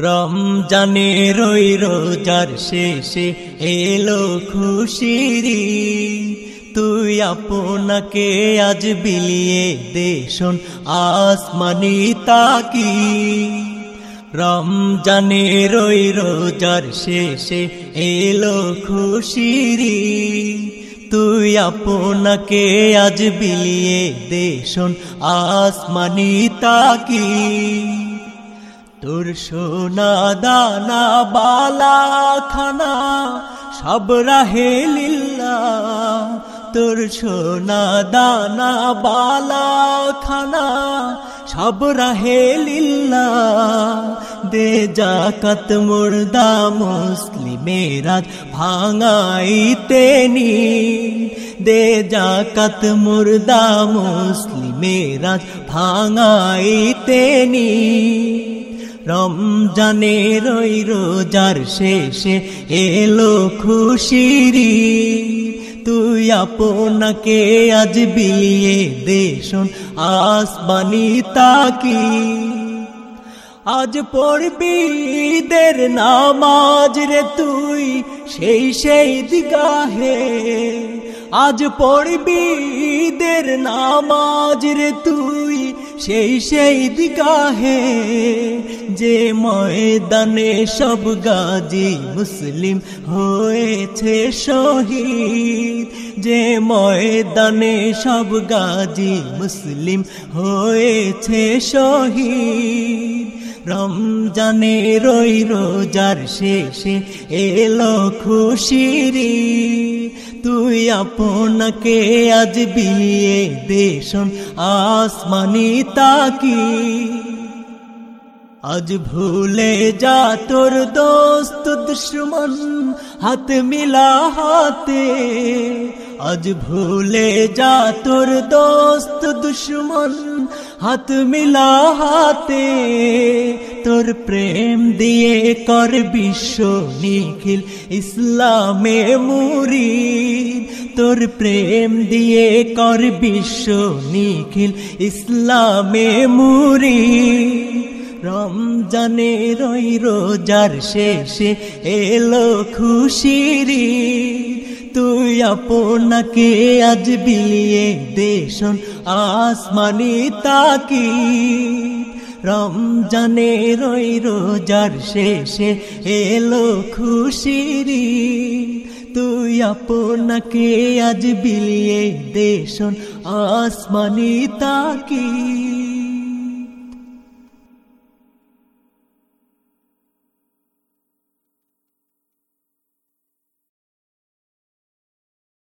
রমজানে রই রোজার শেষে এলো খুশিরি তুই আপনাকে আজ বিলিয়ে দেশন আসমানি তাকি রমজানে রই রোজার শেষে এলো খুশিরি তুই আপনাকে আজ বিলিয়ে দেশন আসমানি তাকি তোর সোনা দানা বালা খানা, সব রাহে লিল্লা তোর সোনা দানা বালা খানা, সব রাহে লিল্লা দে জাকাত মুর্দা মুসলিমেরাজ ভাঙাইতে নি দে জাকাত মুর্দা মুসলিমেরাজ ভাঙাইতে নি রমজানে রই রোজার শেষে এলো খুশিরি তুই আপনাকে আজ বিলিয়ে দেশন আসবানি তাকি আজ পড়বি দের নামাজ রে তুই সেই সেই দিগাহে। আজ পড়বি দের নামাজ রে তুই সেই সেই দিগাহে যে ময়দানে সব গাজী মুসলিম হয়েছে শহীদ। যে ময়দানে সব গাজী মুসলিম হয়েছে শহীদ। রমজানে রই রোজার শেষে এলো খুশিরি তুই আপনাকে আজ বিয়ে দেশন, আসমানি তাকি। আজ ভুলে যা তোর দোস্ত দুশ্মন, হাত মিলা হাতে। আজ ভুলে যা তোর দোস্ত দুশ্মন, হাত মিলা হাতে। তোর প্রেম দিয়ে কর বিশ্ব নিখিল, ইসলামে মুরি তোর প্রেম দিয়ে কর বিশ্ব নিখিল ইসলামে মুরি। রমজানে রই রোজার শেষে এলো খুশিরি তুই আপনাকে আজ বিলিয়ে দেশন আসমানি তাকি রমজানে রই রোজার শেষে এলো খুশিরি আপনাকে আজ বিলিয়ে দেশন আসমানি তাকি